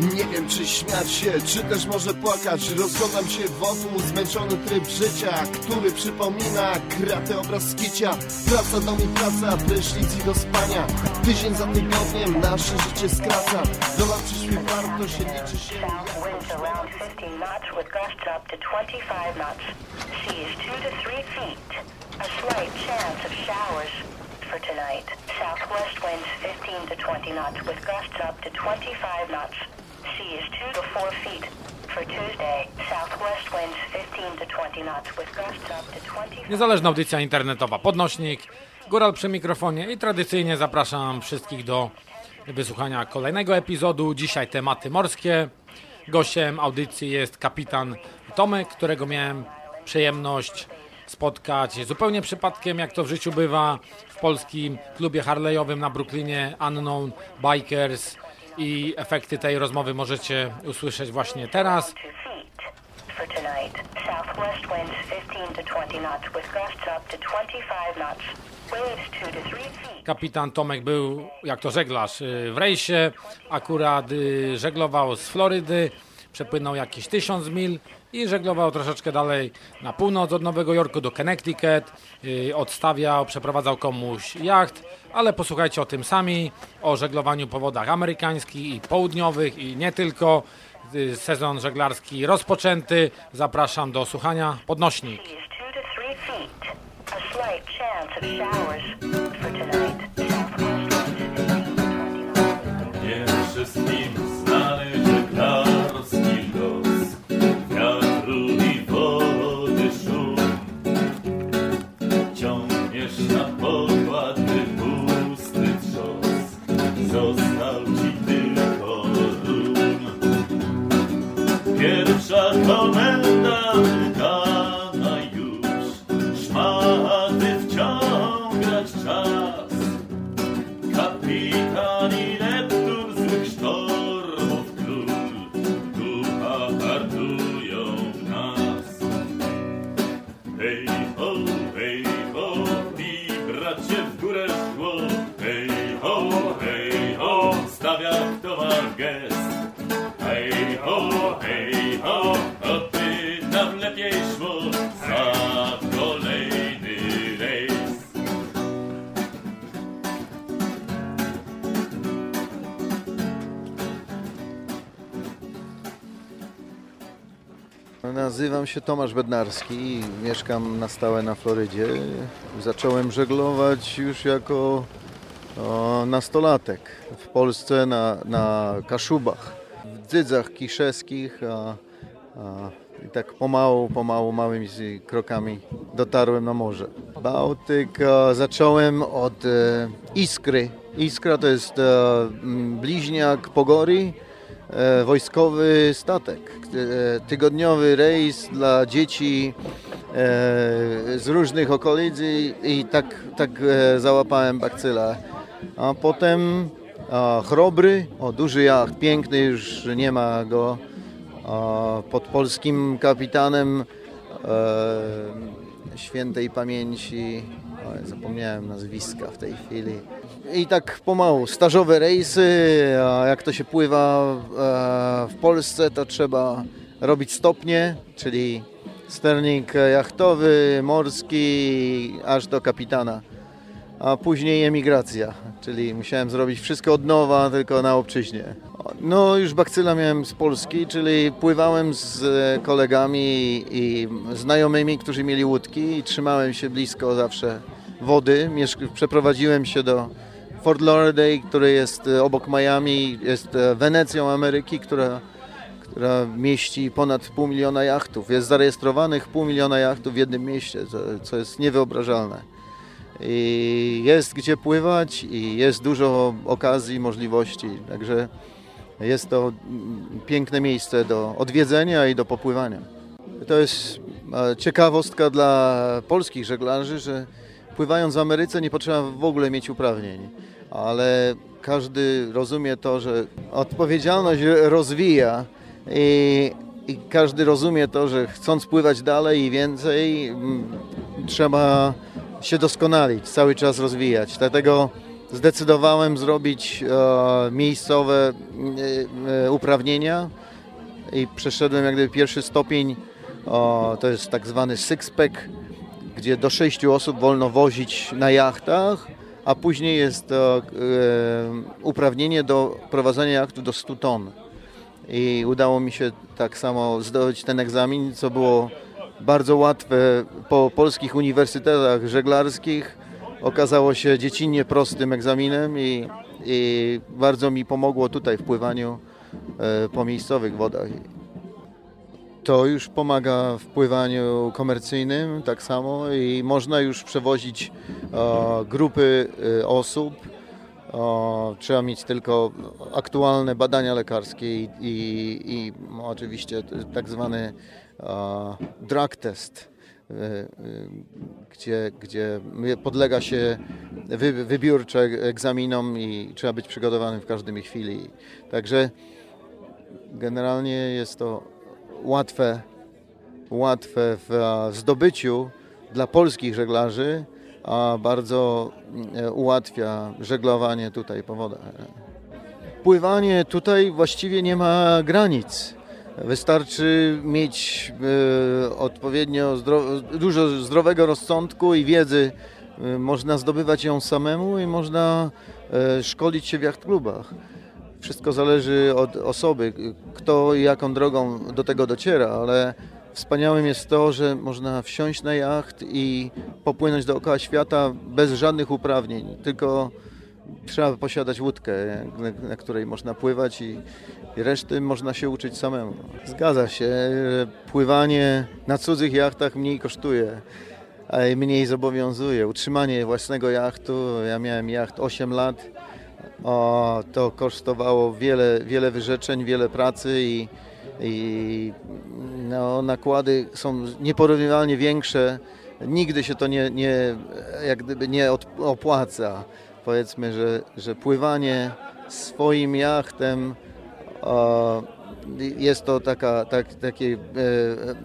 Nie wiem czy śmiać się, czy też może płakać Rozglądam się wokół, zmęczony tryb życia Który przypomina kratę obraz skicia Praca, dom i praca, prysznic i do spania Tydzień za tygodniem nasze życie skraca Dolar przyszły warto się liczy się South winds around 15 knots with gusts up to 25 knots. Seas 2 to 3 feet. A slight chance of showers for tonight. Southwest winds 15 to 20 knots with gusts up to 25 knots. Seas 2 to 4 feet. For Tuesday, southwest winds 15 to 20 knots with gusts up to 25 Niezależna audycja internetowa Podnośnik. Góral przy mikrofonie i tradycyjnie zapraszam wszystkich do wysłuchania kolejnego epizodu. Dzisiaj tematy morskie. Gościem audycji jest kapitan Tomek, którego miałem przyjemność spotkać zupełnie przypadkiem, jak to w życiu bywa, w polskim klubie harley'owym na Brooklynie Unknown Bikers i efekty tej rozmowy możecie usłyszeć właśnie teraz. feet. For tonight, southwest winds 15 to 20 knots with gusts up to 25 knots. Waves 2 to 3 feet. Kapitan Tomek był, jak to żeglarz, y, w rejsie, akurat y, żeglował z Florydy, przepłynął jakieś tysiąc mil i żeglował troszeczkę dalej na północ od Nowego Jorku do Connecticut, y, odstawiał, przeprowadzał komuś jacht, ale posłuchajcie o tym sami, o żeglowaniu po wodach amerykańskich i południowych i nie tylko. Y, Sezon żeglarski rozpoczęty. Zapraszam do słuchania. Podnośnik. is two gone round Nazywam się Tomasz Bednarski i mieszkam na stałe na Florydzie. Zacząłem żeglować już jako o, nastolatek w Polsce na, na Kaszubach, w Dzydzach Kiszewskich, a, a, i tak pomału, pomału, małymi krokami dotarłem na morze. Bałtyk e, zacząłem od e, Iskry. Iskra to jest e, bliźniak Pogori, wojskowy statek, e, tygodniowy rejs dla dzieci e, z różnych okolic i, tak, tak e, załapałem bakcyla. A potem a, Chrobry, o duży jacht, piękny, już nie ma go, a, pod polskim kapitanem e, świętej pamięci, o, zapomniałem nazwiska w tej chwili. I tak pomału, stażowe rejsy, a jak to się pływa e, w Polsce, to trzeba robić stopnie, czyli sternik jachtowy, morski, aż do kapitana. A później emigracja, czyli musiałem zrobić wszystko od nowa, tylko na obczyźnie. No już bakcyla miałem z Polski, czyli pływałem z kolegami i znajomymi, którzy mieli łódki i trzymałem się blisko zawsze wody. Przeprowadziłem się do Fort Lauderdale, który jest e, obok Miami, jest e, Wenecją Ameryki, która, która mieści ponad pół miliona jachtów. Jest zarejestrowanych pół miliona jachtów w jednym mieście, co, jest niewyobrażalne. I jest gdzie pływać i jest dużo okazji, możliwości, także jest to mm, piękne miejsce do odwiedzenia i do popływania. To jest e, ciekawostka dla polskich żeglarzy, że pływając w Ameryce nie potrzeba w ogóle mieć uprawnień. ale każdy rozumie to, że odpowiedzialność rozwija i, i każdy rozumie to, że chcąc pływać dalej i więcej, mm, trzeba się doskonalić, cały czas rozwijać. Dlatego zdecydowałem zrobić e, miejscowe e, uprawnienia i przeszedłem jak gdyby pierwszy stopień, o, to jest tak zwany six-pack, gdzie do sześciu osób wolno wozić na jachtach, a później jest to e, uprawnienie do prowadzenia jachtu do 100 ton. I udało mi się tak samo zdobyć ten egzamin, co było bardzo łatwe po polskich uniwersytetach żeglarskich. Okazało się dziecinnie prostym egzaminem i, i bardzo mi pomogło tutaj w pływaniu e, po miejscowych wodach. To już pomaga w pływaniu komercyjnym tak samo i można już przewozić e, grupy e, osób. Trzeba mieć tylko aktualne badania lekarskie i, i, i oczywiście tak zwany e, drug test, e, e, gdzie, gdzie podlega się wy, wybiórczo egzaminom i trzeba być przygotowanym w każdej chwili. Także generalnie jest to łatwe, łatwe w e, zdobyciu dla polskich żeglarzy, a bardzo e, ułatwia żeglowanie tutaj po wodach. Pływanie tutaj właściwie nie ma granic. Wystarczy mieć e, odpowiednio zdro, dużo zdrowego rozsądku i wiedzy. Można zdobywać ją samemu i można szkolić się w jachtklubach. Wszystko zależy od osoby, kto i jaką drogą do tego dociera, ale wspaniałym jest to, że można wsiąść na jacht i popłynąć dookoła świata bez żadnych uprawnień, tylko trzeba posiadać łódkę, na, której można pływać i, i reszty można się uczyć samemu. Zgadza się, że pływanie na cudzych jachtach mniej kosztuje, a mniej zobowiązuje. Utrzymanie własnego jachtu, ja miałem jacht 8 lat, o, to kosztowało wiele, wiele wyrzeczeń, wiele pracy i, i no, nakłady są nieporównywalnie większe. Nigdy się to nie, nie, jak gdyby nie opłaca. Powiedzmy, że, że pływanie swoim jachtem o, jest to taka, tak, takie e,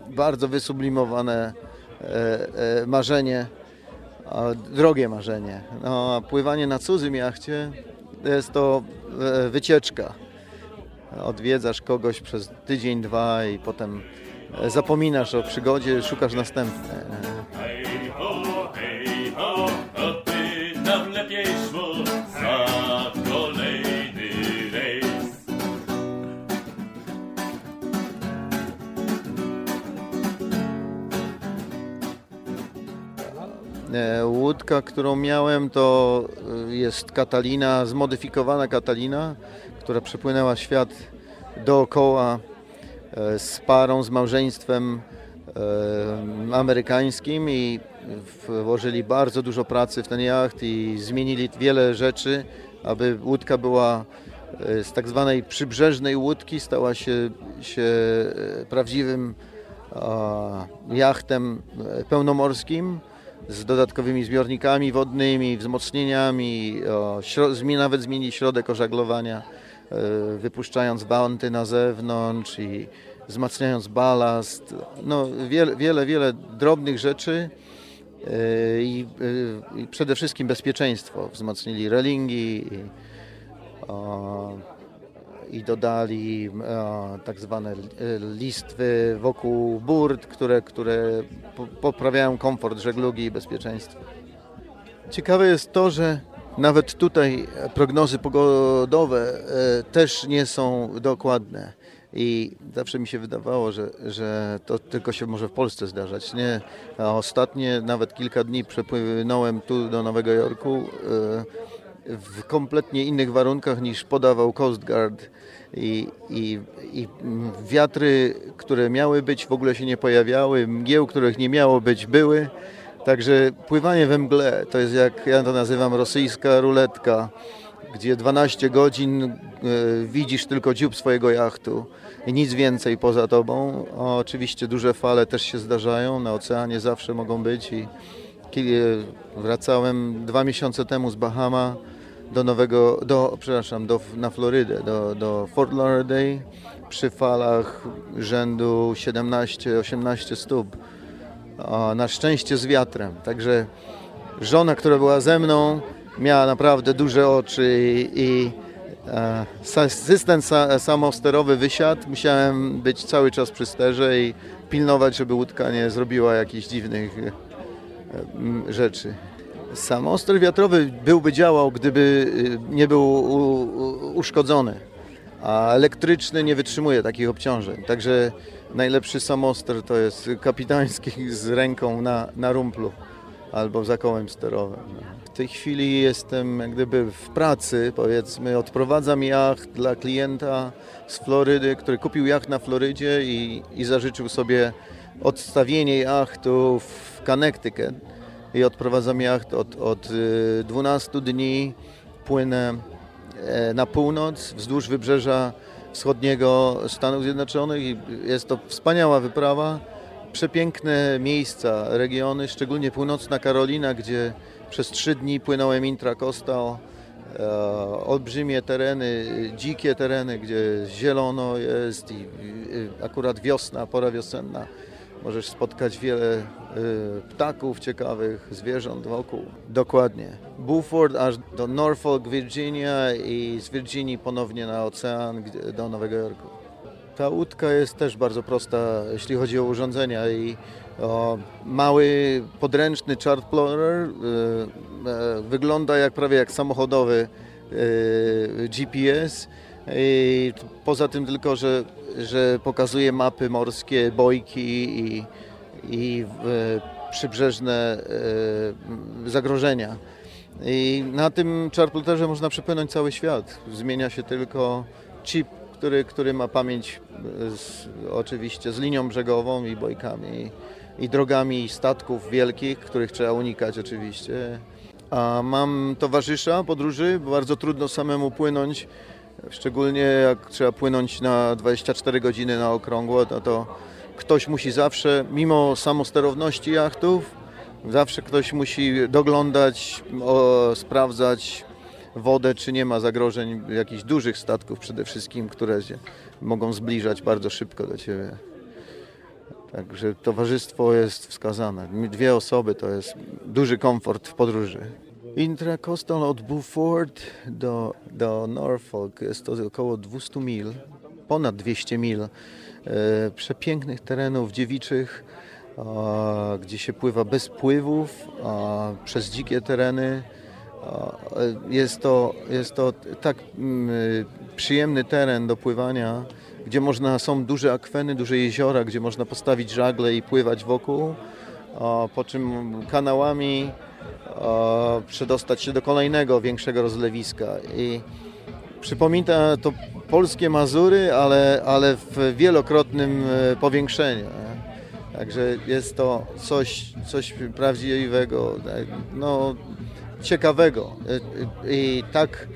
bardzo wysublimowane e, e, marzenie, drogie marzenie. No, a pływanie na cudzym jachcie jest to e, wycieczka. Odwiedzasz kogoś przez tydzień, dwa i potem e, zapominasz o przygodzie, szukasz następnej. Łódka, którą miałem, to e, jest Katalina, zmodyfikowana Katalina, która przepłynęła świat dookoła e, z parą, z małżeństwem e, amerykańskim i włożyli bardzo dużo pracy w ten jacht i zmienili wiele rzeczy, aby łódka była e, z tak zwanej przybrzeżnej łódki, stała się, się e, prawdziwym jachtem e, pełnomorskim z dodatkowymi zbiornikami wodnymi, wzmocnieniami, o, nawet zmienili środek ożaglowania, e, wypuszczając bounty na zewnątrz i wzmacniając balast. No, wiele, wiele, wiele drobnych rzeczy e, i, e, i przede wszystkim bezpieczeństwo. Wzmocnili relingi i, o, i dodali e, tak zwane e, listwy wokół burt, które, które po- poprawiają komfort żeglugi i bezpieczeństwo. Ciekawe jest to, że nawet tutaj prognozy pogodowe e, też nie są dokładne. I zawsze mi się wydawało, że, że to tylko się może w Polsce zdarzać. Nie, ostatnie nawet kilka dni przepłynąłem tu do Nowego Jorku e, w kompletnie innych warunkach niż podawał Coast Guard. I, i, I wiatry, które miały być, w ogóle się nie pojawiały, mgieł, których nie miało być, były. Także pływanie we mgle to jest jak ja to nazywam rosyjska ruletka, gdzie 12 godzin e, widzisz tylko dziób swojego jachtu i nic więcej poza tobą. O, oczywiście duże fale też się zdarzają, na oceanie zawsze mogą być i kil- wracałem dwa miesiące temu z Bahama do nowego, do, przepraszam, do, na Florydę, do, do Fort Lauderdale przy falach rzędu 17-18 stóp. Na szczęście z wiatrem. Także żona, która była ze mną, miała naprawdę duże oczy i, i e, asystent sa, samosterowy wysiadł. Musiałem być cały czas przy sterze i pilnować, żeby łódka nie zrobiła jakichś dziwnych e, m, rzeczy. Samoster wiatrowy byłby działał, gdyby y, nie był uszkodzony, a elektryczny nie wytrzymuje takich obciążeń. Także najlepszy samoster to jest kapitański z ręką na, na rumplu albo za kołem sterowym. W tej chwili jestem jak gdyby w pracy, powiedzmy, odprowadzam jacht dla klienta z Florydy, który kupił jacht na Florydzie i, i zażyczył sobie odstawienie jachtu w Connecticut i odprowadzam jacht od, od y, 12 dni, płynę e, na północ wzdłuż wybrzeża wschodniego Stanów Zjednoczonych jest to wspaniała wyprawa. Przepiękne miejsca, regiony, szczególnie północna Karolina, gdzie przez trzy dni płynąłem intracoastal. E, olbrzymie tereny, dzikie tereny, gdzie zielono jest i, akurat wiosna, pora wiosenna. Możesz spotkać wiele y, ptaków ciekawych, zwierząt wokół. Dokładnie. Beaufort aż do Norfolk, Virginia i z Virginii ponownie na ocean do Nowego Jorku. Ta łódka jest też bardzo prosta, jeśli chodzi o urządzenia i o, mały podręczny chartplotter y, y, wygląda jak prawie jak samochodowy y, GPS i poza tym tylko, że, że pokazuje mapy morskie, bojki i, i e, przybrzeżne e, zagrożenia. I na tym chartplotterze można przepłynąć cały świat. Zmienia się tylko chip, który, który ma pamięć e, z, oczywiście z linią brzegową i bojkami i drogami statków wielkich, których trzeba unikać oczywiście. A mam towarzysza podróży, bardzo trudno samemu płynąć, szczególnie jak trzeba płynąć na 24 godziny na okrągło, no to ktoś musi zawsze, mimo samosterowności jachtów, zawsze ktoś musi doglądać, o, sprawdzać wodę, czy nie ma zagrożeń jakichś dużych statków przede wszystkim, które się mogą zbliżać bardzo szybko do Ciebie. Także towarzystwo jest wskazane. Dwie osoby to jest duży komfort w podróży. Intracoastal od Beaufort do, do Norfolk jest to około 200 mil, ponad 200 mil przepięknych terenów dziewiczych, gdzie się pływa bez pływów, przez dzikie tereny. E, Jest to, jest to tak mm, przyjemny teren do pływania, gdzie można, są duże akweny, duże jeziora, gdzie można postawić żagle i pływać wokół, po czym kanałami przedostać się do kolejnego większego rozlewiska. I przypomina to polskie Mazury, ale, ale w wielokrotnym e, powiększeniu. Także jest to coś, coś prawdziwego, tak, no, ciekawego. E, I tak,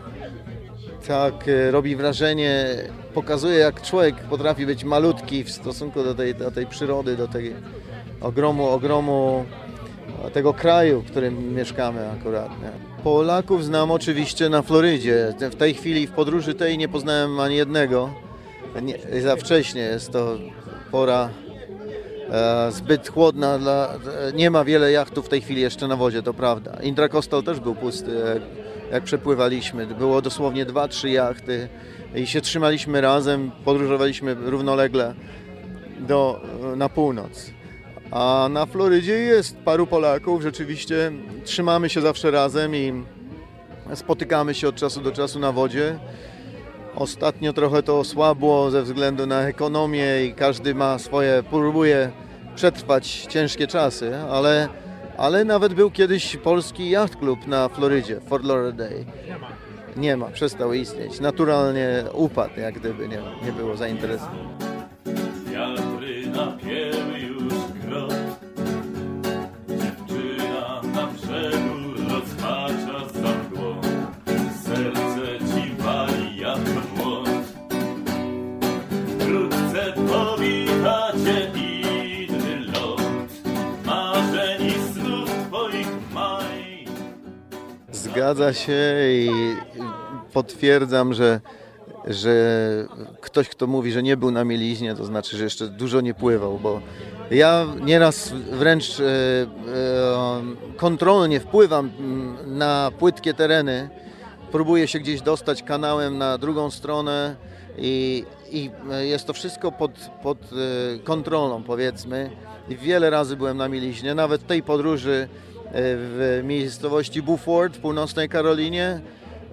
tak e, robi wrażenie, pokazuje jak człowiek potrafi być malutki w stosunku do tej, do tej przyrody, do tej ogromu, ogromu tego kraju, w którym mieszkamy akurat. Nie? Polaków znam oczywiście na Florydzie. W tej chwili w podróży tej nie poznałem ani jednego. Nie, za wcześnie jest to pora e, zbyt chłodna. Dla, nie ma wiele jachtów w tej chwili jeszcze na wodzie, to prawda. Intracoastal też był pusty, jak, jak przepływaliśmy. Było dosłownie dwa, trzy jachty i się trzymaliśmy razem, podróżowaliśmy równolegle do, na północ. A na Florydzie jest paru Polaków, rzeczywiście trzymamy się zawsze razem i spotykamy się od czasu do czasu na wodzie. Ostatnio trochę to osłabło ze względu na ekonomię i każdy ma swoje, próbuje przetrwać ciężkie czasy, ale, ale nawet był kiedyś polski yacht club na Florydzie, Fort Lauderdale. Nie ma, przestał istnieć. Naturalnie upadł, jak gdyby nie, nie było zainteresowania. Zgadza się i potwierdzam, że, że ktoś, kto mówi, że nie był na mieliźnie, to znaczy, że jeszcze dużo nie pływał, bo ja nieraz wręcz e, e, kontrolnie wpływam mm, na płytkie tereny, próbuję się gdzieś dostać kanałem na drugą stronę i, i jest to wszystko pod, pod e, kontrolą, powiedzmy. I wiele razy byłem na mieliźnie, nawet tej podróży e, w miejscowości Buford w północnej Karolinie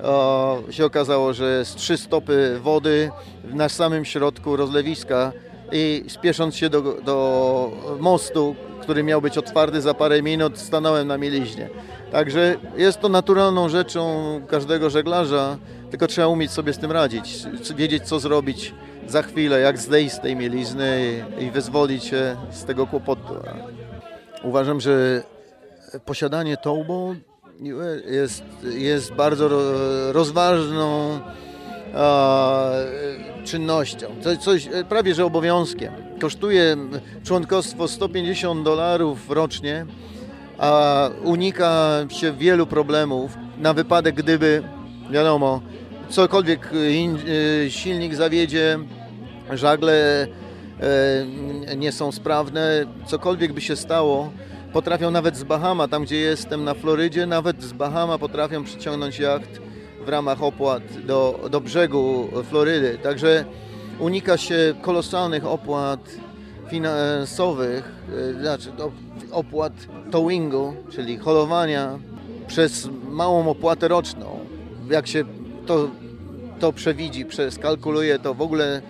o, się okazało, że jest trzy stopy wody na samym środku rozlewiska i spiesząc się do, do mostu, który miał być otwarty za parę minut, stanąłem na mieliźnie. Także jest to naturalną rzeczą każdego żeglarza, tylko trzeba umieć sobie z tym radzić, wiedzieć co zrobić za chwilę, jak zejść z tej mielizny i, i wyzwolić się z tego kłopotu. Uważam, że posiadanie tołbo jest, jest bardzo ro- rozważną czynnością, coś, coś prawie że obowiązkiem. Kosztuje członkostwo 150 dolarów rocznie, a unika się wielu problemów na wypadek, gdyby, wiadomo, cokolwiek silnik zawiedzie, żagle e, nie są sprawne, cokolwiek by się stało, potrafią nawet z Bahama, tam gdzie jestem na Florydzie, nawet z Bahama potrafią przyciągnąć jacht w ramach opłat do, do brzegu Florydy. Także unika się kolosalnych opłat finansowych, e, znaczy opłat towingu, czyli holowania przez małą opłatę roczną. Jak się to, to przewidzi, skalkuluje, to w ogóle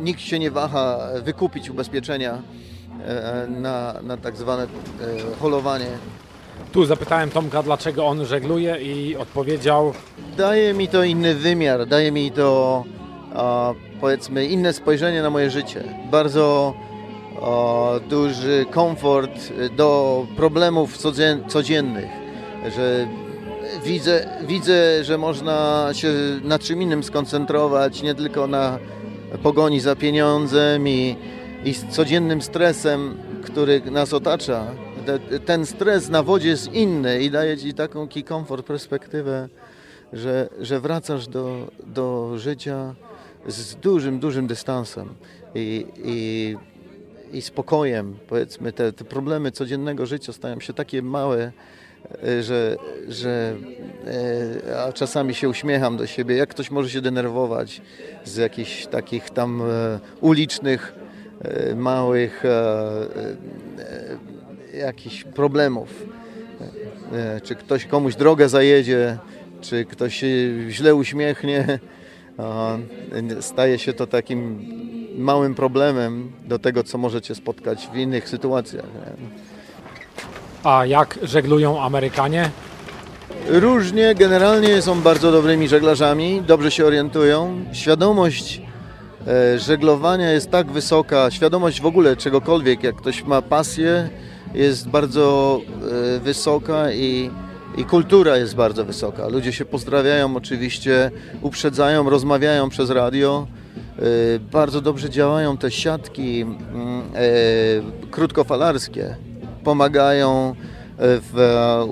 nikt się nie waha wykupić ubezpieczenia na, na tak zwane e, holowanie. Tu zapytałem Tomka, dlaczego on żegluje i odpowiedział, Daje mi to inny wymiar, daje mi to a, powiedzmy inne spojrzenie na moje życie. Bardzo a, duży komfort do problemów codzien- codziennych, że widzę, widzę, że można się na czym innym skoncentrować, nie tylko na pogoni za pieniądzem i, i z codziennym stresem, który nas otacza. Te- Ten stres na wodzie jest inny i daje ci taką komfort, perspektywę że, że wracasz do, do życia z dużym, dużym dystansem i, i, i spokojem. Powiedzmy, te, te problemy codziennego życia stają się takie małe, e, że, że e, a czasami się uśmiecham do siebie, jak ktoś może się denerwować z jakichś takich tam e, ulicznych, małych e, e, jakichś problemów. E, Czy ktoś komuś drogę zajedzie, czy ktoś źle uśmiechnie, staje się to takim małym problemem do tego, co możecie spotkać w innych sytuacjach. a jak żeglują Amerykanie? Różnie, generalnie są bardzo dobrymi żeglarzami, dobrze się orientują. Świadomość e, żeglowania jest tak wysoka, świadomość w ogóle czegokolwiek, jak ktoś ma pasję, jest bardzo e, wysoka i, i kultura jest bardzo wysoka. Ludzie się pozdrawiają oczywiście, uprzedzają, rozmawiają przez radio. E, Bardzo dobrze działają te siatki mm, e, krótkofalarskie. Pomagają, e, w, e,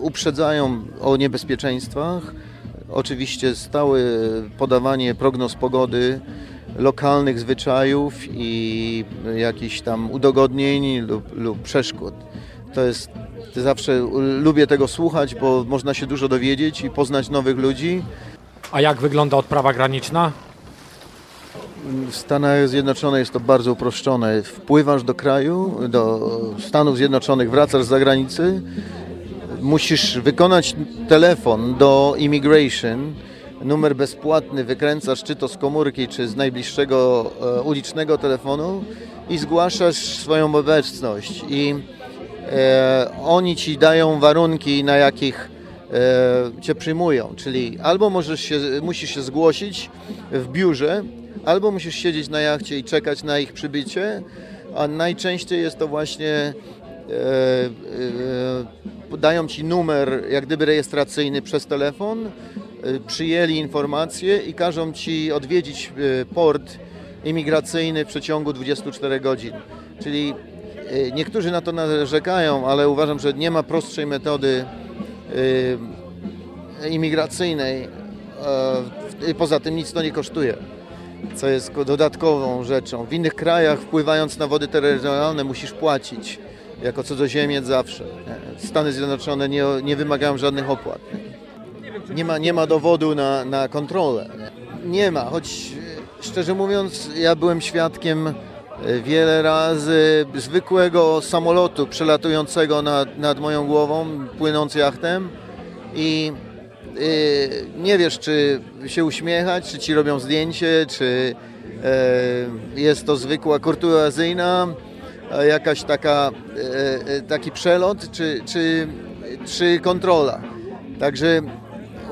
uprzedzają o niebezpieczeństwach. Oczywiście stałe podawanie prognoz pogody, lokalnych zwyczajów i jakichś tam udogodnień lub, lub przeszkód. To jest, zawsze lubię tego słuchać, bo można się dużo dowiedzieć i poznać nowych ludzi. A jak wygląda odprawa graniczna? W Stanach Zjednoczonych jest to bardzo uproszczone. Wpływasz do kraju, do Stanów Zjednoczonych, wracasz z zagranicy, musisz wykonać telefon do immigration, numer bezpłatny wykręcasz czy to z komórki, czy z najbliższego e, ulicznego telefonu i zgłaszasz swoją obecność. I e, oni ci dają warunki, na jakich e, cię przyjmują, czyli albo możesz się, musisz się zgłosić w biurze, albo musisz siedzieć na jachcie i czekać na ich przybycie, a najczęściej jest to właśnie e, e, dają ci numer jak gdyby rejestracyjny przez telefon, przyjęli informacje i każą ci odwiedzić e, port imigracyjny w przeciągu 24 godzin. Czyli e, niektórzy na to narzekają, ale uważam, że nie ma prostszej metody imigracyjnej poza tym nic to nie kosztuje, co jest ko- dodatkową rzeczą. W innych krajach wpływając na wody terytorialne musisz płacić jako cudzoziemiec zawsze. Stany Zjednoczone nie, nie wymagają żadnych opłat. Nie, ma, nie ma dowodu na, na kontrolę. Nie? ma, choć e, szczerze mówiąc ja byłem świadkiem e, wiele razy zwykłego samolotu przelatującego nad, nad moją głową, płynąc jachtem i y, nie wiesz, czy się uśmiechać, czy ci robią zdjęcie, czy e, jest to zwykła kurtuazyjna, e, jakaś taka, e, e, taki przelot, czy, czy, czy kontrola. Także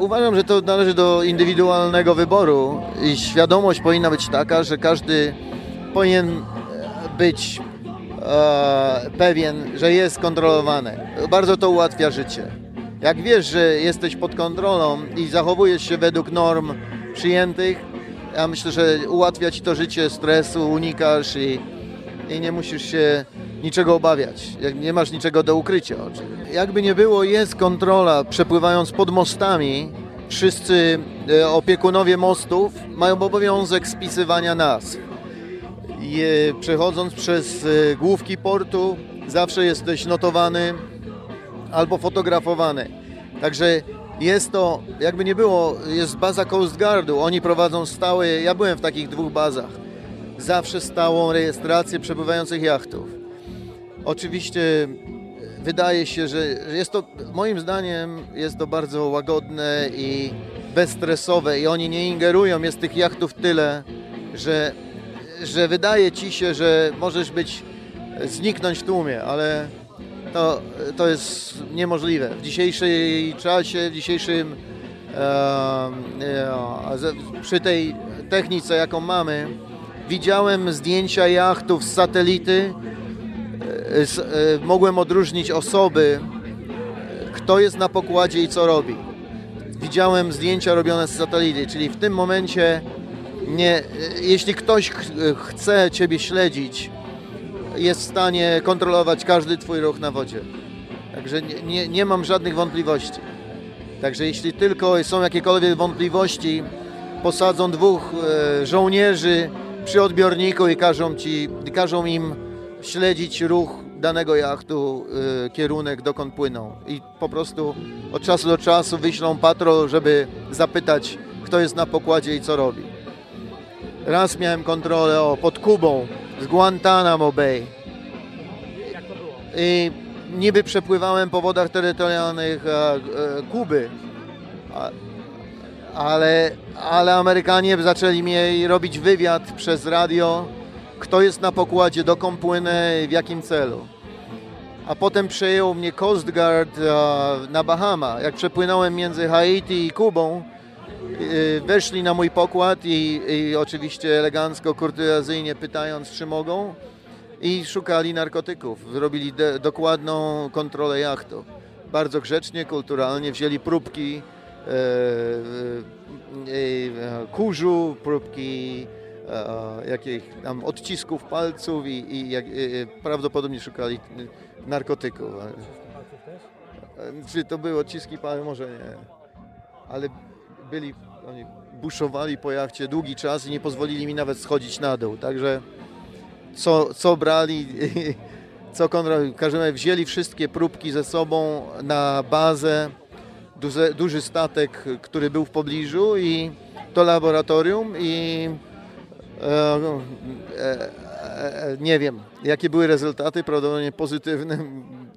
uważam, że to należy do indywidualnego wyboru i świadomość powinna być taka, że każdy powinien być e, pewien, że jest kontrolowany. Bardzo to ułatwia życie. Jak wiesz, że jesteś pod kontrolą i zachowujesz się według norm przyjętych, ja myślę, że ułatwia ci to życie stresu, unikasz i, i nie musisz się niczego obawiać. Jak nie masz niczego do ukrycia. Jakby nie było, jest kontrola przepływając pod mostami. Wszyscy e, opiekunowie mostów mają obowiązek spisywania. Je, przechodząc przez e, główki portu, zawsze jesteś notowany albo fotografowany. Także jest to, jakby nie było, jest baza Coast Guardu. Oni prowadzą stałe, ja byłem w takich dwóch bazach, zawsze stałą rejestrację przepływających jachtów. Oczywiście e, wydaje się, że jest to, moim zdaniem, jest to bardzo łagodne i bezstresowe i oni nie ingerują, jest tych jachtów tyle, że, że wydaje ci się, że możesz być, zniknąć w tłumie, ale to, to jest niemożliwe. W dzisiejszej czasie, w dzisiejszym e, e, przy tej technice, jaką mamy, widziałem zdjęcia jachtów z satelity, e, e, mogłem odróżnić osoby, e, kto jest na pokładzie i co robi. Widziałem zdjęcia robione z satelity, czyli w tym momencie nie, jeśli ktoś ch- chce Ciebie śledzić, jest w stanie kontrolować każdy Twój ruch na wodzie. Także nie, nie, nie mam żadnych wątpliwości. Także jeśli tylko są jakiekolwiek wątpliwości, posadzą dwóch e, żołnierzy przy odbiorniku i każą, ci, każą im śledzić ruch danego jachtu, e, kierunek, dokąd płyną. I po prostu od czasu do czasu wyślą patrol, żeby zapytać, kto jest na pokładzie i co robi. Raz miałem kontrolę o, pod Kubą z Guantanamo Bay. I niby przepływałem po wodach terytorialnych e, e, Kuby, a, ale, ale Amerykanie zaczęli mi robić wywiad przez radio, kto jest na pokładzie, dokąd płynę, w jakim celu. A potem przejął mnie Coast Guard e, na Bahama. Jak przepłynąłem między Haiti i Kubą, y, weszli na mój pokład i, i oczywiście elegancko, kurtuazyjnie pytając, czy mogą i szukali narkotyków. Zrobili dokładną kontrolę jachtu. Bardzo grzecznie, kulturalnie wzięli próbki e, e, e, kurzu, próbki e, jakich tam odcisków palców i, i jak, e, prawdopodobnie szukali e, narkotyków. E, Czy to były odciski palców? Może nie. Ale byli, oni buszowali po jachcie długi czas i nie pozwolili mi nawet schodzić na dół. Także co, co brali, co Konrad, w każdym razie wzięli wszystkie próbki ze sobą na bazę, duże, duży statek, który był w pobliżu i to laboratorium i e, e, e, nie wiem, jakie były rezultaty, prawdopodobnie pozytywne.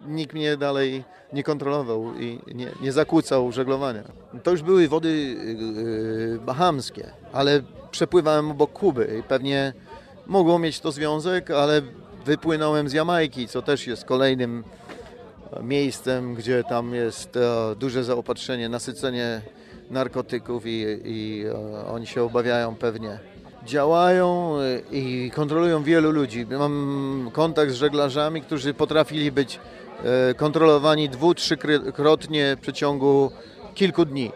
Nikt mnie dalej nie kontrolował i nie, nie zakłócał żeglowania. To już były wody e, bahamskie, ale przepływałem obok Kuby i pewnie mogło mieć to związek, ale wypłynąłem z Jamajki, co też jest kolejnym miejscem, gdzie tam jest e, duże zaopatrzenie, nasycenie narkotyków i, i e, oni się obawiają pewnie. Działają e, i kontrolują wielu ludzi. Mam kontakt z żeglarzami, którzy potrafili być e, kontrolowani dwu, trzykrotnie w przeciągu kilku dni.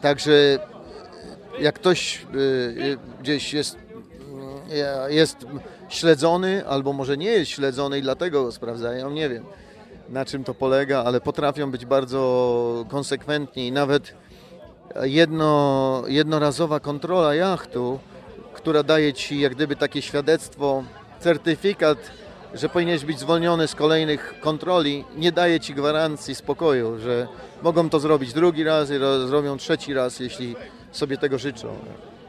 Także jak ktoś y, gdzieś jest, y, jest śledzony, albo może nie jest śledzony i dlatego go sprawdzają, nie wiem. na czym to polega, ale potrafią być bardzo konsekwentni i nawet jedno, jednorazowa kontrola jachtu, która daje Ci jak gdyby takie świadectwo, certyfikat, że powinieneś być zwolniony z kolejnych kontroli, nie daje Ci gwarancji spokoju, że mogą to zrobić drugi raz i ro- zrobią trzeci raz, jeśli sobie tego życzą.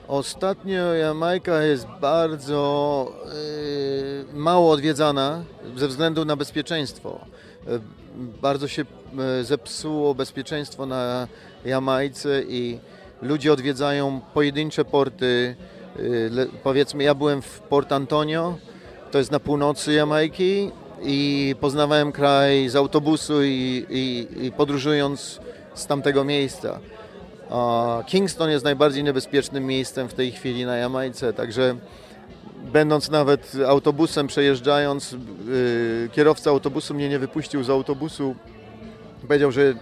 Ostatnio Jamajka jest bardzo yy, mało odwiedzana ze względu na bezpieczeństwo. Yy, Bardzo się yy, zepsuło bezpieczeństwo na Jamajce i ludzie odwiedzają pojedyncze porty. Le- Powiedzmy, ja byłem w Port Antonio, to jest na północy Jamajki i poznawałem kraj z autobusu i, i, i podróżując z tamtego miejsca. Kingston jest najbardziej niebezpiecznym miejscem w tej chwili na Jamajce, także będąc nawet autobusem przejeżdżając, yy, kierowca autobusu mnie nie wypuścił z autobusu. Powiedział, że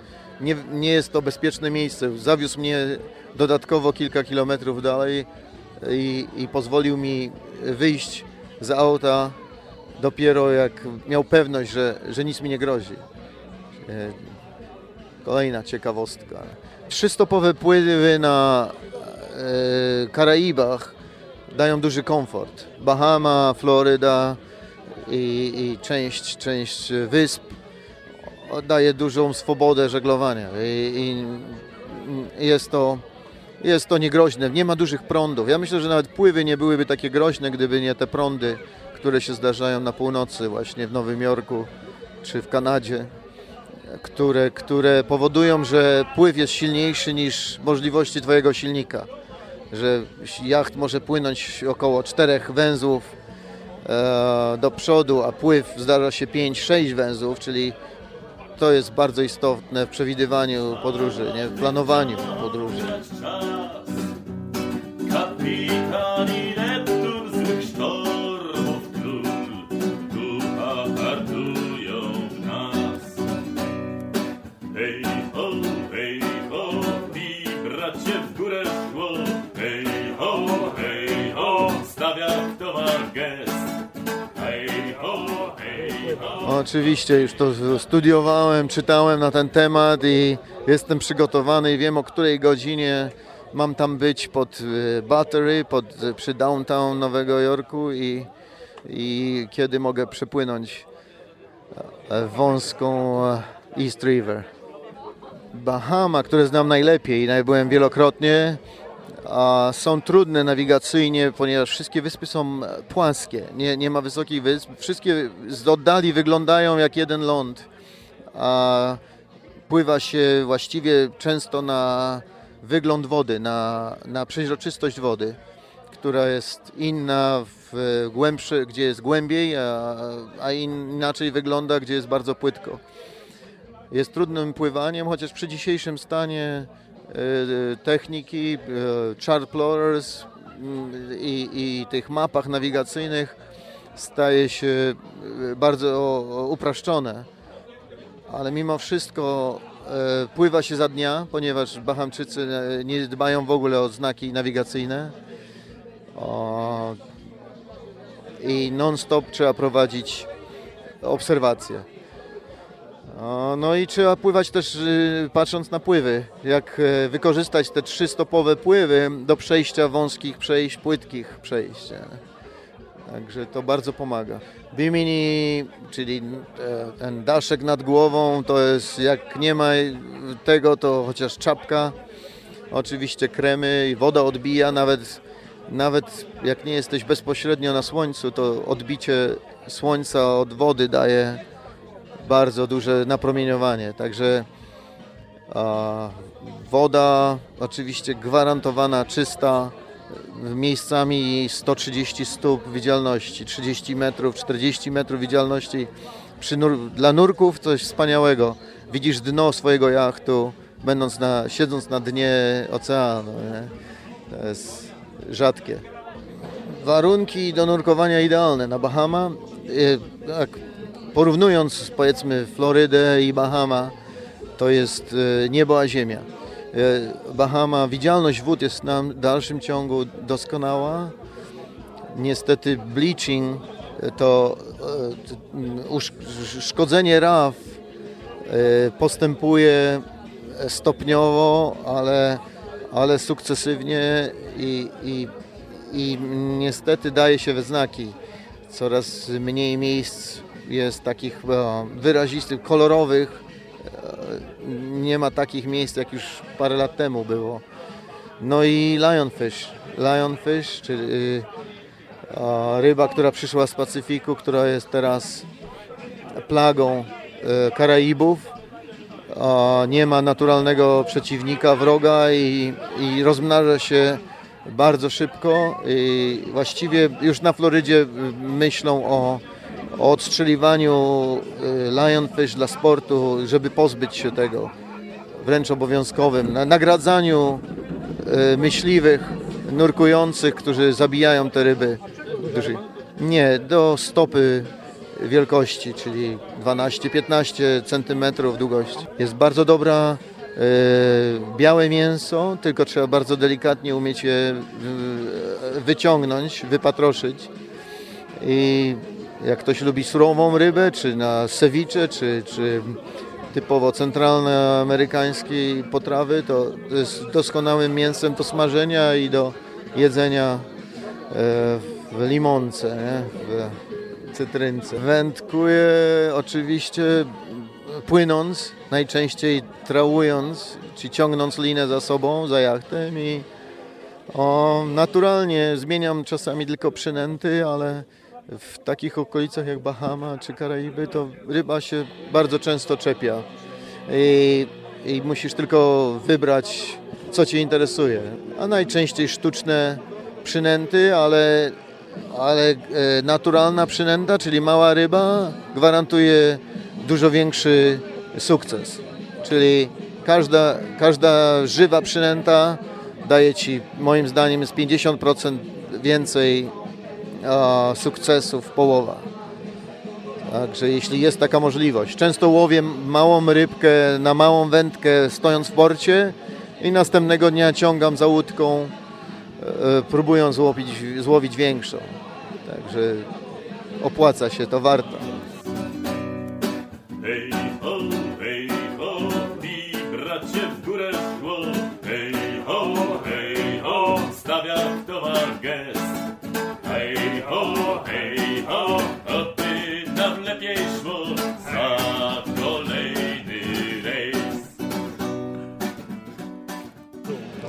nie, nie jest to bezpieczne miejsce. Zawiózł mnie dodatkowo kilka kilometrów dalej i, i pozwolił mi wyjść z auta dopiero jak miał pewność, że, że nic mi nie grozi. E, Kolejna ciekawostka. Trzystopowe pływy na e, Karaibach dają duży komfort. Bahama, Floryda i, i część, część wysp daje dużą swobodę żeglowania i, i jest, to, jest to niegroźne. Nie ma dużych prądów. Ja myślę, że nawet pływy nie byłyby takie groźne, gdyby nie te prądy, które się zdarzają na północy, właśnie w Nowym Jorku czy w Kanadzie które, które powodują, że pływ jest silniejszy niż możliwości Twojego silnika. Że jacht może płynąć około czterech węzłów e, do przodu, a pływ zdarza się 5-6 węzłów, czyli to jest bardzo istotne w przewidywaniu podróży, nie? w planowaniu podróży. w nas. Hej ho, hej ho, i w górę szło. Hej ho, hej ho, stawia kto ma Oczywiście, już to studiowałem, czytałem na ten temat i jestem przygotowany i wiem o której godzinie mam tam być pod e, Battery, pod, e, przy downtown Nowego Jorku i, i kiedy mogę przepłynąć e, wąską East River. Bahama, które znam najlepiej byłem wielokrotnie, są trudne nawigacyjnie, ponieważ wszystkie wyspy są płaskie, nie, nie ma wysokich wysp. Wszystkie z oddali wyglądają jak jeden ląd, pływa się właściwie często na wygląd wody, na, na przeźroczystość wody, która jest inna w głębsze, gdzie jest głębiej, a, a inaczej wygląda, gdzie jest bardzo płytko. Jest trudnym pływaniem, chociaż przy dzisiejszym stanie techniki, e, chart plotters mm, i, i tych mapach nawigacyjnych staje się bardzo upraszczone. Ale mimo wszystko pływa się za dnia, ponieważ Bahamczycy nie dbają w ogóle o znaki nawigacyjne. O, I non-stop trzeba prowadzić obserwacje. No i trzeba pływać też y, patrząc na pływy, jak e, wykorzystać te trzystopowe pływy do przejścia wąskich przejść, płytkich przejść. Także to bardzo pomaga. Bimini, czyli e, ten daszek nad głową, to jest jak nie ma tego, to chociaż czapka, oczywiście kremy i woda odbija, nawet, nawet jak nie jesteś bezpośrednio na słońcu, to odbicie słońca od wody daje bardzo duże napromieniowanie. Także a, woda oczywiście gwarantowana, czysta, miejscami 130 stóp widzialności, 30 metrów, 40 metrów widzialności. Nur dla nurków coś wspaniałego. Widzisz dno swojego jachtu, będąc na, siedząc na dnie oceanu. Nie? To jest rzadkie. Warunki do nurkowania idealne na Bahama. y, Tak, porównując powiedzmy Florydę i Bahama, to jest e, niebo a ziemia. E, Bahama, widzialność wód jest na dalszym ciągu doskonała. Niestety bleaching to e, szkodzenie raf postępuje stopniowo, ale, ale sukcesywnie i, i, i niestety daje się we znaki. Coraz mniej miejsc jest takich e, wyrazistych, kolorowych. E, Nie ma takich miejsc, jak już parę lat temu było. No i lionfish. Lionfish, czyli e, ryba, która przyszła z Pacyfiku, która jest teraz plagą e, Karaibów. Nie ma naturalnego przeciwnika, wroga i, i rozmnaża się bardzo szybko. I właściwie już na Florydzie y, myślą o, o odstrzeliwaniu y, lionfish dla sportu, żeby pozbyć się tego wręcz obowiązkowym, na nagradzaniu y, myśliwych, nurkujących, którzy zabijają te ryby. Nie, do stopy wielkości, czyli 12-15 cm długości. Jest bardzo dobra e, białe mięso, tylko trzeba bardzo delikatnie umieć je wyciągnąć, wypatroszyć. I jak ktoś lubi surową rybę, czy na ceviche, czy, czy typowo centralnoamerykańskiej potrawy, to to jest doskonałym mięsem do smażenia i do jedzenia e, w limonce, nie? w cytrynce. Wędkuję oczywiście płynąc, najczęściej trałując, czy ciągnąc linę za sobą, za jachtem i o, naturalnie zmieniam czasami tylko przynęty, ale w takich okolicach jak Bahama czy Karaiby to ryba się bardzo często czepia i, i musisz tylko wybrać co Cię interesuje. A najczęściej sztuczne przynęty, ale, ale e, naturalna przynęta, czyli mała ryba gwarantuje dużo większy sukces. Czyli każda, każda żywa przynęta daje Ci moim zdaniem z 50% więcej sukcesów połowa. Także jeśli jest taka możliwość. Często łowię małą rybkę na małą wędkę stojąc w porcie i następnego dnia ciągam za łódką e, próbując złowić, złowić większą. Także opłaca się, to warto.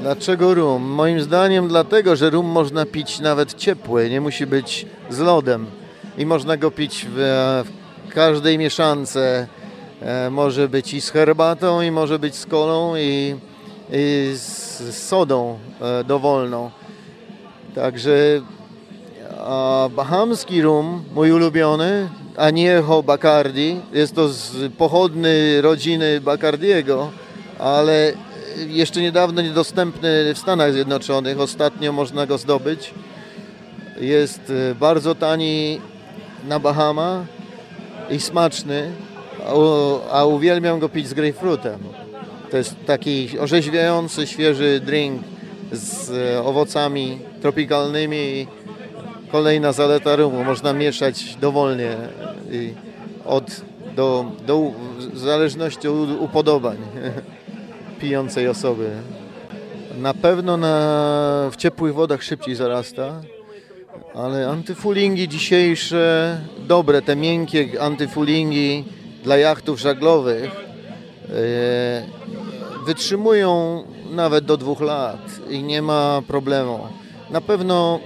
Dlaczego rum? Moim zdaniem dlatego, że rum można pić nawet ciepły, nie musi być z lodem. I można go pić w, w każdej mieszance. E, może być i z herbatą, i może być z kolą, i, i z, sodą e, dowolną. Także a bahamski rum, mój ulubiony, Aniejo Bacardi, jest to z pochodny rodziny Bacardiego, ale jeszcze niedawno niedostępny w Stanach Zjednoczonych. Ostatnio można go zdobyć. Jest e, bardzo tani na Bahama i smaczny, a, uwielbiam go pić z grapefruitem. To jest taki orzeźwiający, świeży drink z e, owocami tropikalnymi. Kolejna zaleta rumu, można mieszać dowolnie od, do, do, w zależności od upodobań pijącej osoby. Na pewno na, w ciepłych wodach szybciej zarasta, ale antyfulingi dzisiejsze, dobre, te miękkie antyfulingi dla jachtów żaglowych e, wytrzymują nawet do dwóch lat i nie ma problemu. Na pewno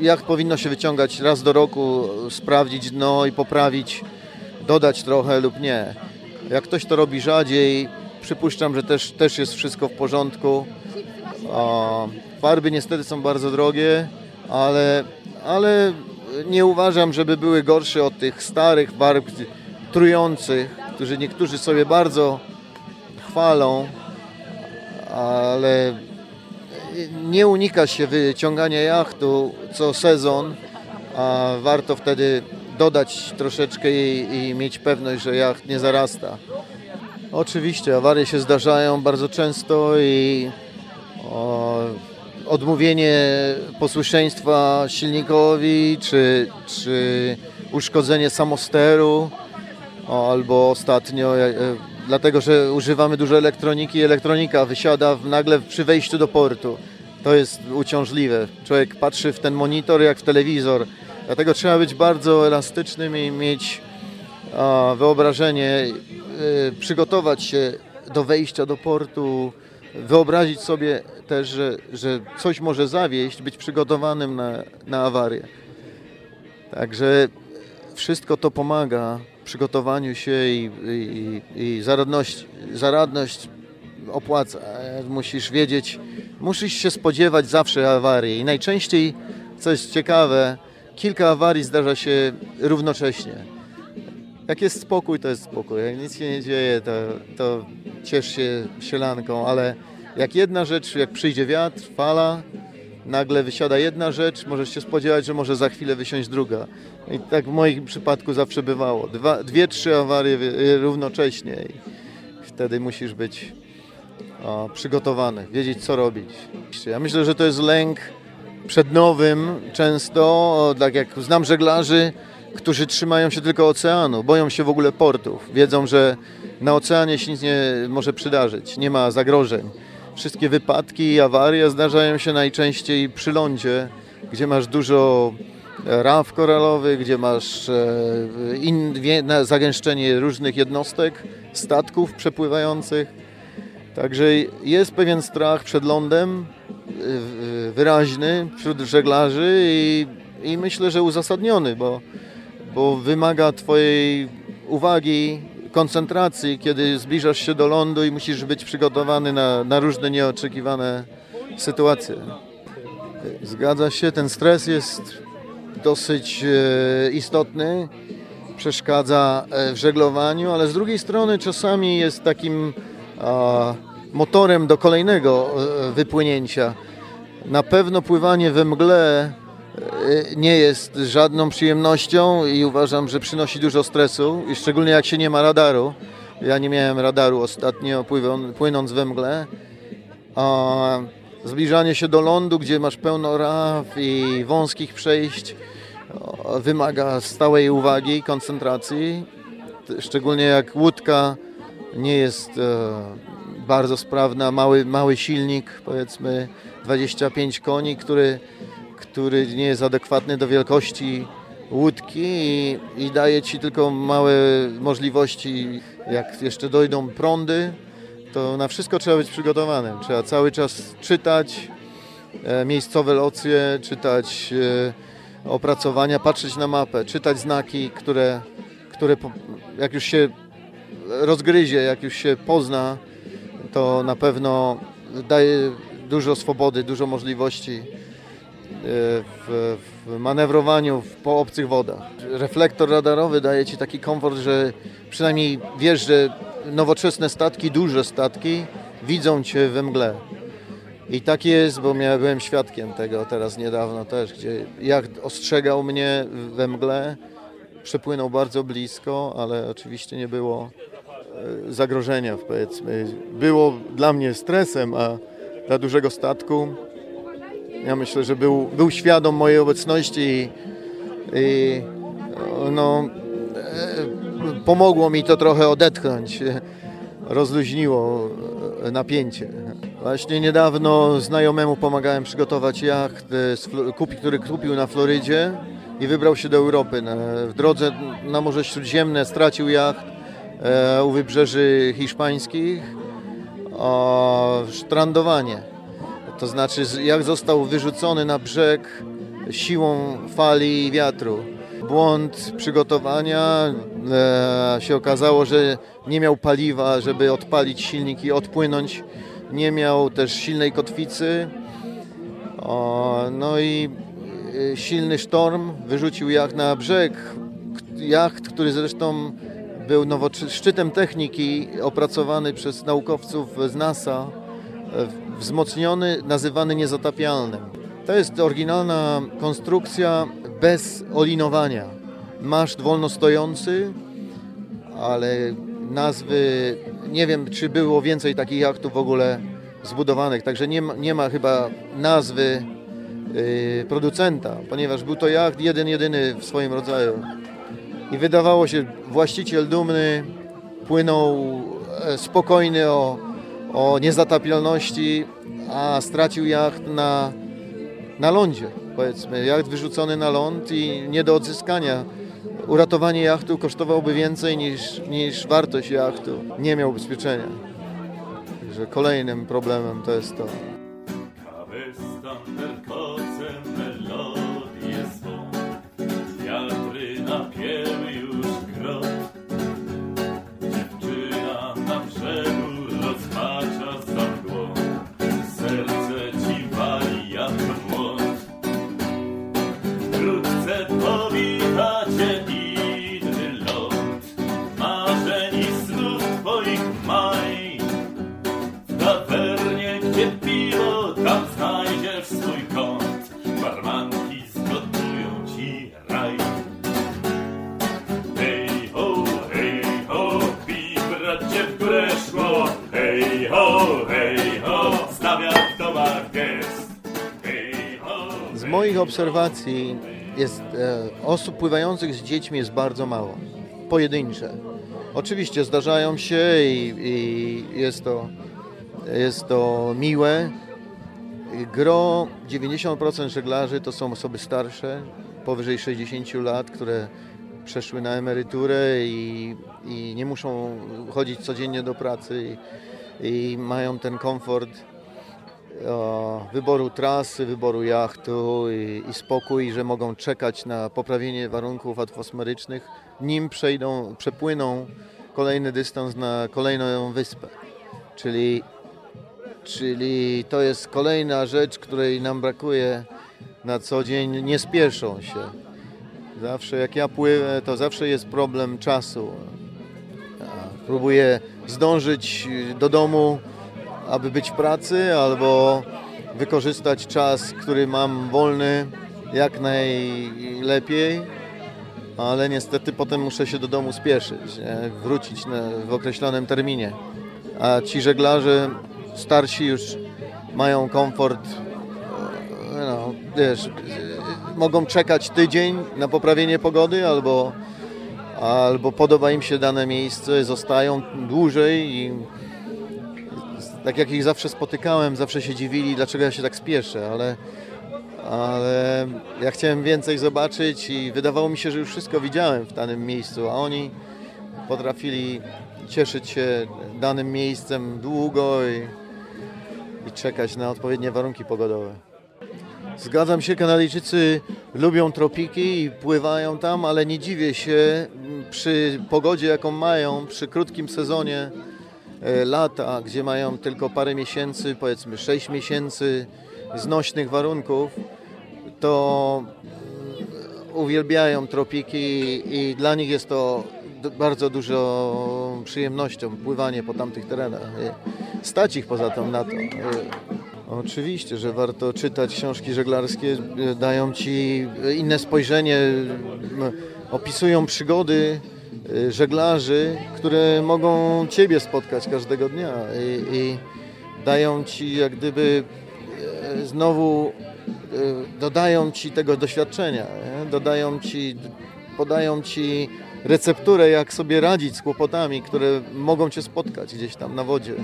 jacht powinno się wyciągać raz do roku, sprawdzić dno i poprawić, dodać trochę lub nie. Jak ktoś to robi rzadziej, przypuszczam, że też, też jest wszystko w porządku. A, farby niestety są bardzo drogie, ale, ale nie uważam, żeby były gorsze od tych starych farb trujących, którzy niektórzy sobie bardzo chwalą, ale nie unika się wyciągania jachtu co sezon, a warto wtedy dodać troszeczkę i, i mieć pewność, że jacht nie zarasta. Oczywiście awarie się zdarzają bardzo często i o, odmówienie posłuszeństwa silnikowi czy, czy uszkodzenie samosteru o, albo ostatnio, e, e, dlatego że używamy dużo elektroniki, elektronika wysiada w, nagle przy wejściu do portu. To jest uciążliwe. Człowiek patrzy w ten monitor jak w telewizor. Dlatego trzeba być bardzo elastycznym i mieć a, wyobrażenie, przygotować się do wejścia do portu, wyobrazić sobie też, że, że coś może zawieść, być przygotowanym na, na awarię. Także wszystko to pomaga w przygotowaniu się i, i, i zaradność, zaradność opłaca. Musisz wiedzieć, musisz się spodziewać zawsze awarii i najczęściej, co jest ciekawe, kilka awarii zdarza się równocześnie. Jak jest spokój, to jest spokój. Jak nic się nie dzieje, to, to ciesz się sielanką, ale jak jedna rzecz, jak przyjdzie wiatr, fala, nagle wysiada jedna rzecz, możesz się spodziewać, że może za chwilę wysiąść druga. I tak w moim przypadku zawsze bywało. Dwa, dwie, trzy awarie równocześnie i wtedy musisz być o, przygotowany, wiedzieć co robić. Ja myślę, że to jest lęk przed nowym często, tak jak znam żeglarzy, którzy trzymają się tylko oceanu, boją się w ogóle portów. Wiedzą, że na oceanie się nic nie może przydarzyć, nie ma zagrożeń. Wszystkie wypadki i awarie zdarzają się najczęściej przy lądzie, gdzie masz dużo raf koralowych, gdzie masz e, in, zagęszczenie różnych jednostek, statków przepływających. Także jest pewien strach przed lądem, e, wyraźny wśród żeglarzy i, i myślę, że uzasadniony, bo bo wymaga Twojej uwagi, koncentracji, kiedy zbliżasz się do lądu i musisz być przygotowany na, na różne nieoczekiwane sytuacje. Zgadza się, ten stres jest dosyć e, istotny, przeszkadza e, w żeglowaniu, ale z drugiej strony czasami jest takim motorem do kolejnego e, wypłynięcia. Na pewno pływanie we mgle nie jest żadną przyjemnością i uważam, że przynosi dużo stresu, i szczególnie jak się nie ma radaru. Ja nie miałem radaru ostatnio płynąc we mgle. A zbliżanie się do lądu, gdzie masz pełno raf i wąskich przejść, wymaga stałej uwagi i koncentracji. Szczególnie jak łódka nie jest e, bardzo sprawna, mały, mały silnik, powiedzmy 25 koni, który który nie jest adekwatny do wielkości łódki i, i daje ci tylko małe możliwości. Jak jeszcze dojdą prądy, to na wszystko trzeba być przygotowanym. Trzeba cały czas czytać e, miejscowe locje, czytać e, opracowania, patrzeć na mapę, czytać znaki, które, które po, jak już się rozgryzie, jak już się pozna, to na pewno daje dużo swobody, dużo możliwości w, w manewrowaniu po obcych wodach. Reflektor radarowy daje Ci taki komfort, że przynajmniej wiesz, że nowoczesne statki, duże statki widzą Cię we mgle. I tak jest, bo byłem świadkiem tego teraz niedawno też, gdzie jak ostrzegał mnie we mgle, przepłynął bardzo blisko, ale oczywiście nie było e, zagrożenia, powiedzmy. Było dla mnie stresem, a dla dużego statku ja myślę, że był, był świadom mojej obecności i, i no, e, pomogło mi to trochę odetchnąć, rozluźniło napięcie. Właśnie niedawno znajomemu pomagałem przygotować jacht, e, który kupił na Florydzie i wybrał się do Europy. W drodze na Morze Śródziemne stracił jacht e, u wybrzeży hiszpańskich, o, sztrandowanie to znaczy, jak został wyrzucony na brzeg siłą fali i wiatru. Błąd przygotowania e, się okazało, że nie miał paliwa, żeby odpalić silnik i odpłynąć. Nie miał też silnej kotwicy. O, no i e, silny sztorm wyrzucił jacht na brzeg. Jacht, który zresztą był szczytem techniki opracowany przez naukowców z NASA wzmocniony, nazywany niezatapialnym. To jest oryginalna konstrukcja bez olinowania. Maszt wolno stojący, ale nazwy, nie wiem czy było więcej takich jachtów w ogóle zbudowanych, także nie ma, nie ma chyba nazwy yy, producenta, ponieważ był to jacht jeden, jedyny w swoim rodzaju. i wydawało się, właściciel dumny, płynął e, spokojny o, o niezatapialności, a stracił jacht na, na lądzie, powiedzmy. Jacht wyrzucony na ląd i nie do odzyskania. Uratowanie jachtu kosztowałoby więcej niż, niż wartość jachtu. Nie miał ubezpieczenia. Także kolejnym problemem to jest to. Obserwacji jest, e, osób pływających z dziećmi jest bardzo mało. Pojedyncze. Oczywiście zdarzają się i, i jest, to, jest to miłe. Gro 90% żeglarzy to są osoby starsze, powyżej 60 lat, które przeszły na emeryturę i, i nie muszą chodzić codziennie do pracy i, i mają ten komfort wyboru trasy, wyboru jachtu i, i spokój, że mogą czekać na poprawienie warunków atmosferycznych, nim przejdą, przepłyną kolejny dystans na kolejną wyspę. Czyli, czyli to jest kolejna rzecz, której nam brakuje na co dzień. Nie spieszą się. Zawsze jak ja pływę, to zawsze jest problem czasu. Próbuję zdążyć do domu, aby być w pracy, albo wykorzystać czas, który mam wolny jak najlepiej, ale niestety potem muszę się do domu spieszyć, nie? wrócić na, w określonym terminie. A ci żeglarze starsi już mają komfort, e, no, wiesz, mogą czekać tydzień na poprawienie pogody, albo, albo podoba im się dane miejsce, zostają dłużej i tak jak ich zawsze spotykałem, zawsze się dziwili, dlaczego ja się tak spieszę, ale, ale ja chciałem więcej zobaczyć i wydawało mi się, że już wszystko widziałem w danym miejscu, a oni potrafili cieszyć się danym miejscem długo i, i czekać na odpowiednie warunki pogodowe. Zgadzam się, Kanadyjczycy lubią tropiki i pływają tam, ale nie dziwię się przy pogodzie, jaką mają, przy krótkim sezonie lata, gdzie mają tylko parę miesięcy, powiedzmy 6 miesięcy znośnych warunków, to mm, uwielbiają tropiki i dla nich jest to bardzo dużo przyjemnością pływanie po tamtych terenach. I Stać ich poza tym na to. E, Oczywiście, że warto czytać książki żeglarskie, e, dają ci inne spojrzenie, opisują przygody e, żeglarzy, które mogą ciebie spotkać każdego dnia i, i dają ci jak gdyby e, znowu e, dodają ci tego doświadczenia, dodają ci, podają ci recepturę, jak sobie radzić z kłopotami, które mogą cię spotkać gdzieś tam na wodzie,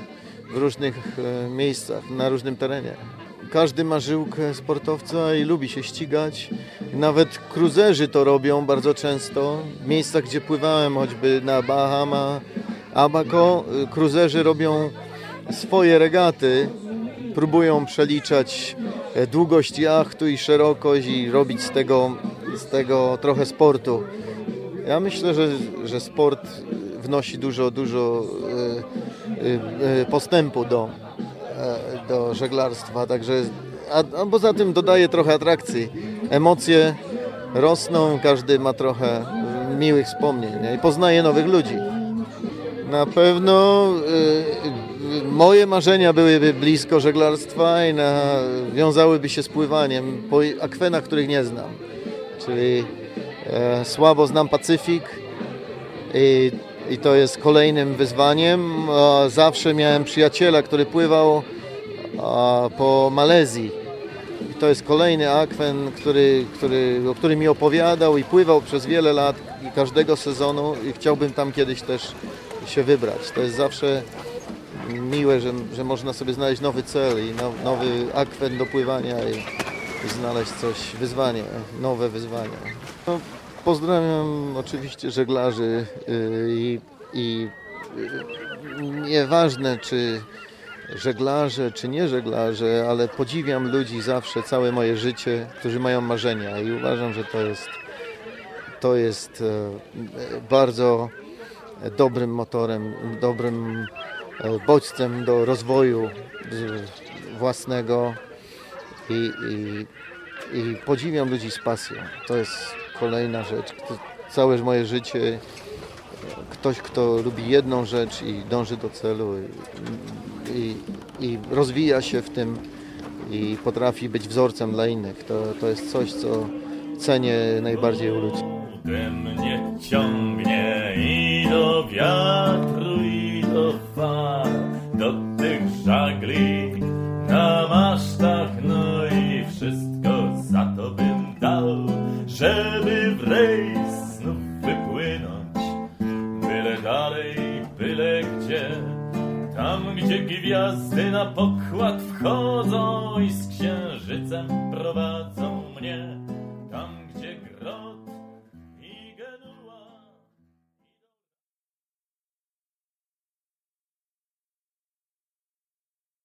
w różnych miejscach, na różnym terenie. Każdy ma żyłkę sportowca i lubi się ścigać. Nawet cruzerzy to robią bardzo często. W miejscach, gdzie pływałem, choćby na Bahama, Abaco, cruzerzy robią swoje regaty, próbują przeliczać e, długość jachtu i szerokość i robić z tego, z tego trochę sportu. Ja myślę, że, że sport wnosi dużo, dużo e, e, postępu do, do żeglarstwa, także a, a poza tym dodaje trochę atrakcji. Emocje rosną, każdy ma trochę miłych wspomnień nie? i poznaje nowych ludzi. Na pewno y, moje marzenia byłyby blisko żeglarstwa i na, wiązałyby się z pływaniem po akwenach, których nie znam. Czyli e, słabo znam Pacyfik i, i to jest kolejnym wyzwaniem. Zawsze miałem przyjaciela, który pływał po Malezji. to jest kolejny akwen, który, który, o którym mi opowiadał i pływał przez wiele lat i każdego sezonu i chciałbym tam kiedyś też się wybrać. To jest zawsze miłe, że, że można sobie znaleźć nowy cel i now, nowy akwen do pływania i, i znaleźć coś, wyzwanie, nowe wyzwanie. No, pozdrawiam oczywiście żeglarzy yy, i, i yy, nieważne czy żeglarze czy nie żeglarze, ale podziwiam ludzi zawsze, całe moje życie, którzy mają marzenia i uważam, że to jest, to jest e, bardzo dobrym motorem, dobrym e, bodźcem do rozwoju własnego i, i, i podziwiam ludzi z pasją. To jest kolejna rzecz. Całe moje życie ktoś, kto lubi jedną rzecz i dąży do celu i, i, rozwija się w tym i potrafi być wzorcem dla innych. To, to jest coś, co cenię najbardziej u ludzi. Mnie ciągnie i do wiatru, i do fal, do tych żagli na masztach, no i wszystko za to bym dał, żeby w rejs znów wypłynąć, byle dalej, byle gdzie, tam gdzie gwiazdy na pokład wchodzą i z księżycem prowadzą mnie.